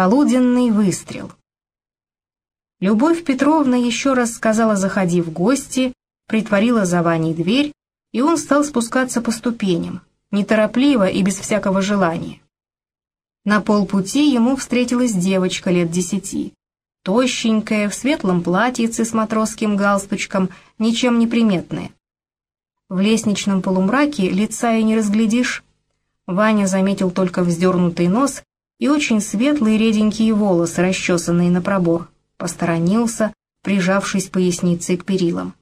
Полуденный выстрел. Любовь Петровна еще раз сказала «заходи в гости», притворила за Ваней дверь, и он стал спускаться по ступеням, неторопливо и без всякого желания. На полпути ему встретилась девочка лет десяти, тощенькая, в светлом платьице с матросским галстучком, ничем не приметная. В лестничном полумраке лица и не разглядишь. Ваня заметил только вздернутый нос и очень светлые реденькие волосы, расчесанные на пробор. Посторонился, прижавшись поясницей к перилам.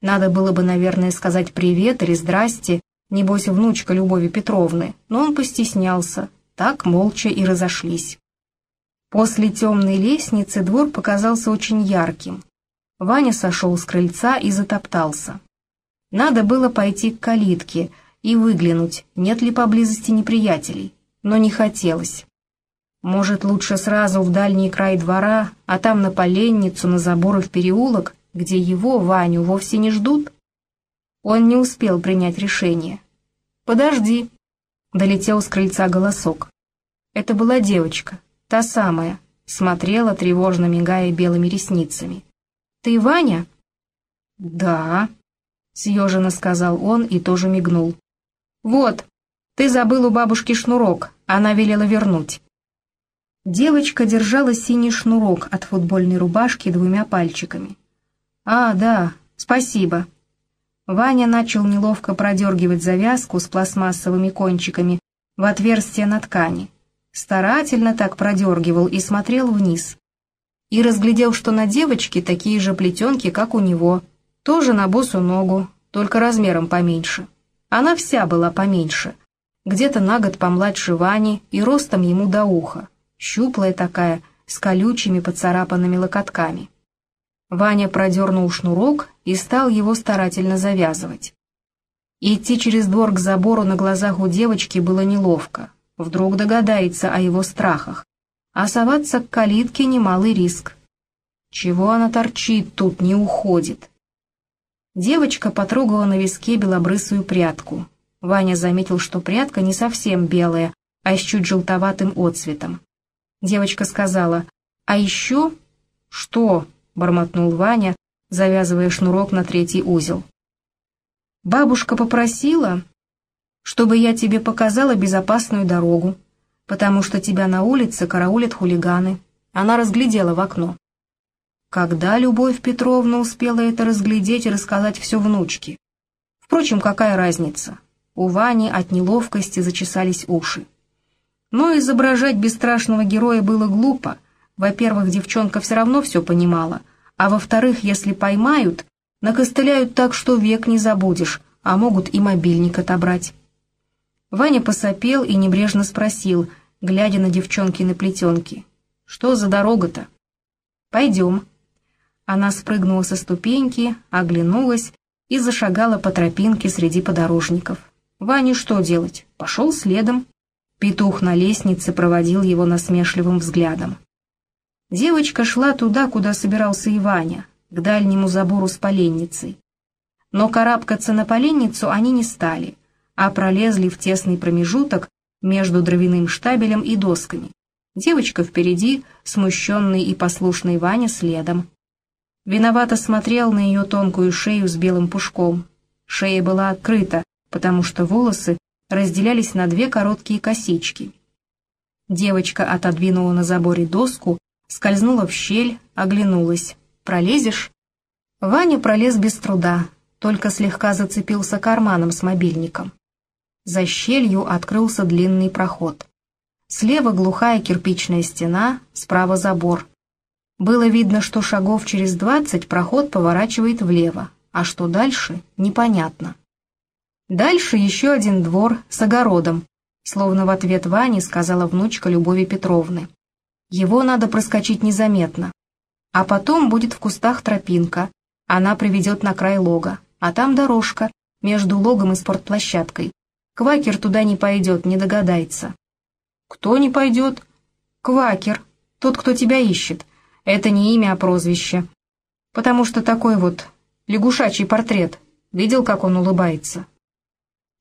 Надо было бы, наверное, сказать привет или здрасте, небось внучка Любови Петровны, но он постеснялся, так молча и разошлись. После темной лестницы двор показался очень ярким. Ваня сошел с крыльца и затоптался. Надо было пойти к калитке и выглянуть, нет ли поблизости неприятелей, но не хотелось. Может, лучше сразу в дальний край двора, а там на поленницу, на забор и в переулок, где его, Ваню, вовсе не ждут? Он не успел принять решение. «Подожди», — долетел с крыльца голосок. Это была девочка, та самая, смотрела, тревожно мигая белыми ресницами. «Ты Ваня?» «Да», — съеженно сказал он и тоже мигнул. «Вот, ты забыл у бабушки шнурок, она велела вернуть». Девочка держала синий шнурок от футбольной рубашки двумя пальчиками. «А, да, спасибо». Ваня начал неловко продергивать завязку с пластмассовыми кончиками в отверстие на ткани. Старательно так продергивал и смотрел вниз. И разглядел, что на девочке такие же плетенки, как у него, тоже на босу ногу, только размером поменьше. Она вся была поменьше, где-то на год помладше Вани и ростом ему до уха щуплая такая, с колючими поцарапанными локотками. Ваня продернул шнурок и стал его старательно завязывать. Идти через двор к забору на глазах у девочки было неловко. Вдруг догадается о его страхах. А соваться к калитке немалый риск. Чего она торчит тут, не уходит? Девочка потрогала на виске белобрысую прядку. Ваня заметил, что прядка не совсем белая, а с чуть желтоватым отцветом. Девочка сказала, «А еще...» «Что?» — бормотнул Ваня, завязывая шнурок на третий узел. «Бабушка попросила, чтобы я тебе показала безопасную дорогу, потому что тебя на улице караулят хулиганы». Она разглядела в окно. Когда Любовь Петровна успела это разглядеть и рассказать все внучке? Впрочем, какая разница? У Вани от неловкости зачесались уши. Но изображать бесстрашного героя было глупо. Во-первых, девчонка все равно все понимала, а во-вторых, если поймают, накостыляют так, что век не забудешь, а могут и мобильник отобрать. Ваня посопел и небрежно спросил, глядя на девчонки на плетенки. «Что за дорога-то?» «Пойдем». Она спрыгнула со ступеньки, оглянулась и зашагала по тропинке среди подорожников. Ване что делать? Пошел следом. Петух на лестнице проводил его насмешливым взглядом. Девочка шла туда, куда собирался и Ваня, к дальнему забору с поленницей. Но карабкаться на поленницу они не стали, а пролезли в тесный промежуток между дровяным штабелем и досками. Девочка впереди, смущенный и послушный Ваня следом. Виновато смотрел на ее тонкую шею с белым пушком. Шея была открыта, потому что волосы разделялись на две короткие косички. Девочка отодвинула на заборе доску, скользнула в щель, оглянулась. «Пролезешь?» Ваня пролез без труда, только слегка зацепился карманом с мобильником. За щелью открылся длинный проход. Слева глухая кирпичная стена, справа забор. Было видно, что шагов через двадцать проход поворачивает влево, а что дальше, непонятно. Дальше еще один двор с огородом, словно в ответ Ване сказала внучка Любови Петровны. Его надо проскочить незаметно. А потом будет в кустах тропинка, она приведет на край лога, а там дорожка между логом и спортплощадкой. Квакер туда не пойдет, не догадается. Кто не пойдет? Квакер, тот, кто тебя ищет. Это не имя, а прозвище. Потому что такой вот лягушачий портрет. Видел, как он улыбается?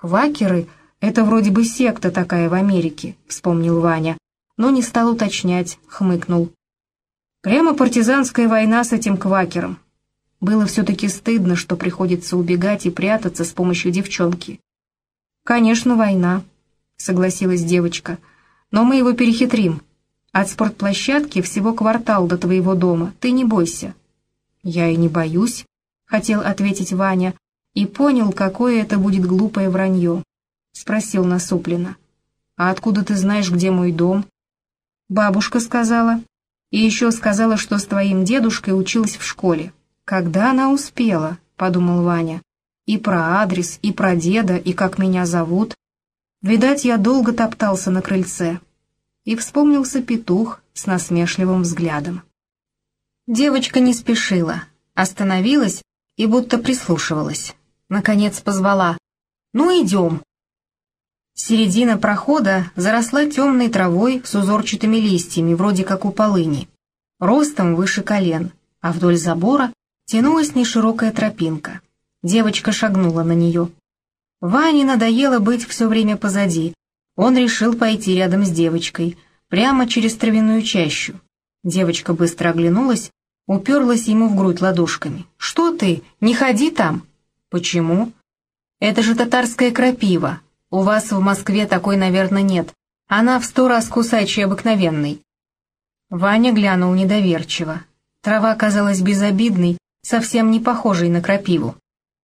«Квакеры — это вроде бы секта такая в Америке», — вспомнил Ваня. но не стал уточнять, хмыкнул. Прямо партизанская война с этим квакером. Было все-таки стыдно, что приходится убегать и прятаться с помощью девчонки. «Конечно, война», — согласилась девочка, — «но мы его перехитрим. От спортплощадки всего квартал до твоего дома, ты не бойся». «Я и не боюсь», — хотел ответить Ваня, и понял, какое это будет глупое вранье. Спросил насупленно. «А откуда ты знаешь, где мой дом?» «Бабушка сказала. И еще сказала, что с твоим дедушкой училась в школе. «Когда она успела?» — подумал Ваня. «И про адрес, и про деда, и как меня зовут. Видать, я долго топтался на крыльце». И вспомнился петух с насмешливым взглядом. Девочка не спешила, остановилась и будто прислушивалась. Наконец позвала. «Ну, идем!» Середина прохода заросла темной травой с узорчатыми листьями, вроде как у полыни, ростом выше колен, а вдоль забора тянулась неширокая тропинка. Девочка шагнула на нее. Ване надоело быть все время позади. Он решил пойти рядом с девочкой, прямо через травяную чащу. Девочка быстро оглянулась, уперлась ему в грудь ладошками. «Что ты? Не ходи там!» «Почему?» «Это же татарская крапива. У вас в Москве такой, наверное, нет. Она в сто раз кусачий обыкновенный». Ваня глянул недоверчиво. Трава казалась безобидной, совсем не похожей на крапиву.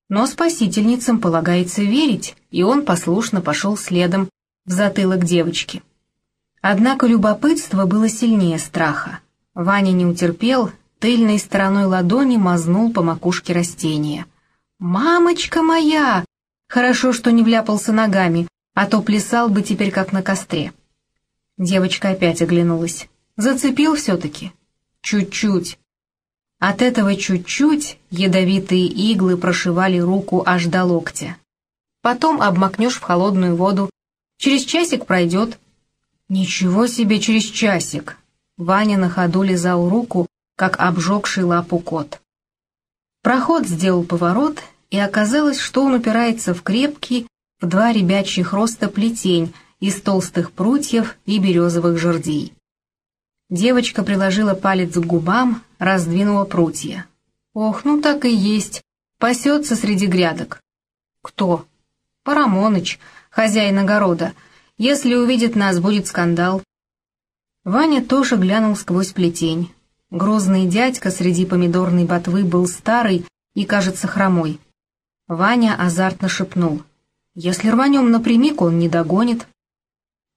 Но спасительницам полагается верить, и он послушно пошел следом в затылок девочки. Однако любопытство было сильнее страха. Ваня не утерпел, тыльной стороной ладони мазнул по макушке растения. «Мамочка моя!» Хорошо, что не вляпался ногами, а то плясал бы теперь как на костре. Девочка опять оглянулась. «Зацепил все-таки?» «Чуть-чуть». От этого чуть-чуть ядовитые иглы прошивали руку аж до локтя. Потом обмакнешь в холодную воду. Через часик пройдет. Ничего себе через часик! Ваня на ходу лизал руку, как обжегший лапу кот. Проход сделал поворот, и оказалось, что он упирается в крепкий, в два ребячьих роста плетень из толстых прутьев и березовых жердей. Девочка приложила палец к губам, раздвинула прутья. «Ох, ну так и есть. Пасется среди грядок». «Кто?» «Парамоныч, хозяин огорода. Если увидит нас, будет скандал». Ваня тоже глянул сквозь плетень. Грозный дядька среди помидорной ботвы был старый и, кажется, хромой. Ваня азартно шепнул. «Если рванем напрямик, он не догонит».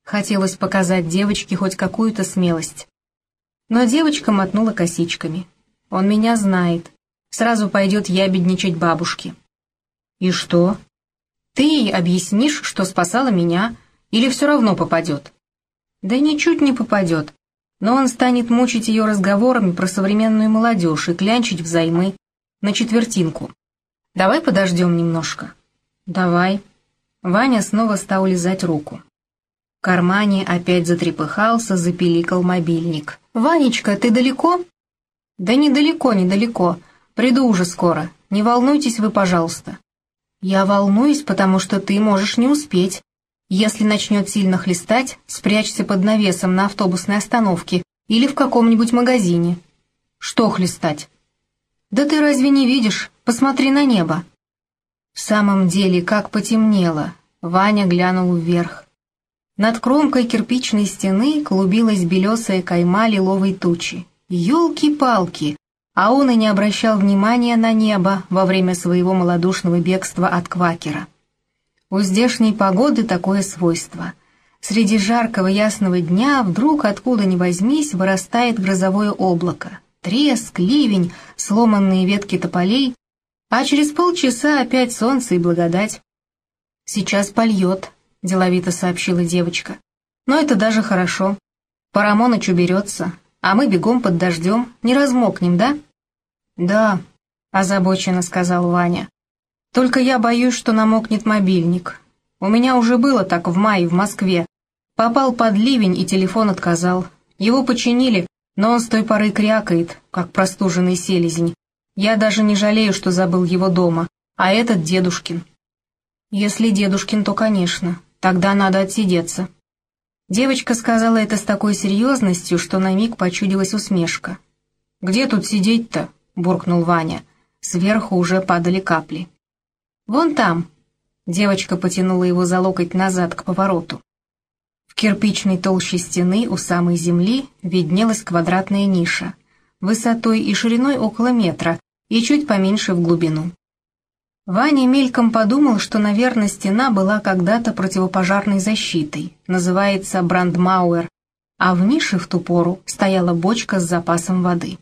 Хотелось показать девочке хоть какую-то смелость. Но девочка мотнула косичками. «Он меня знает. Сразу пойдет ябедничать бабушке». «И что?» «Ты ей объяснишь, что спасала меня, или все равно попадет?» «Да ничуть не попадет. Но он станет мучить ее разговорами про современную молодежь и клянчить взаймы на четвертинку. Давай подождем немножко». «Давай». Ваня снова стал лизать руку. В кармане опять затрепыхался, запиликал мобильник. «Ванечка, ты далеко?» «Да недалеко, недалеко. Приду уже скоро. Не волнуйтесь вы, пожалуйста». «Я волнуюсь, потому что ты можешь не успеть. Если начнет сильно хлестать, спрячься под навесом на автобусной остановке или в каком-нибудь магазине». «Что хлестать?» «Да ты разве не видишь? Посмотри на небо». В самом деле, как потемнело. Ваня глянул вверх. Над кромкой кирпичной стены клубилась белесая кайма лиловой тучи. Ёлки-палки! А он и не обращал внимания на небо во время своего малодушного бегства от квакера. У здешней погоды такое свойство. Среди жаркого ясного дня вдруг откуда ни возьмись вырастает грозовое облако. Треск, ливень, сломанные ветки тополей, а через полчаса опять солнце и благодать. Сейчас польет, — деловито сообщила девочка. «Но это даже хорошо. Парамоныч уберется, а мы бегом под дождем, не размокнем, да?» «Да», — озабоченно сказал Ваня. «Только я боюсь, что намокнет мобильник. У меня уже было так в мае в Москве. Попал под ливень и телефон отказал. Его починили, но он с той поры крякает, как простуженный селезень. Я даже не жалею, что забыл его дома, а этот дедушкин». «Если дедушкин, то, конечно», Тогда надо отсидеться. Девочка сказала это с такой серьезностью, что на миг почудилась усмешка. «Где тут сидеть-то?» — буркнул Ваня. Сверху уже падали капли. «Вон там!» — девочка потянула его за локоть назад к повороту. В кирпичной толще стены у самой земли виднелась квадратная ниша, высотой и шириной около метра и чуть поменьше в глубину. Ваня мельком подумал, что, наверное, стена была когда-то противопожарной защитой, называется Брандмауэр, а в нише в ту пору стояла бочка с запасом воды.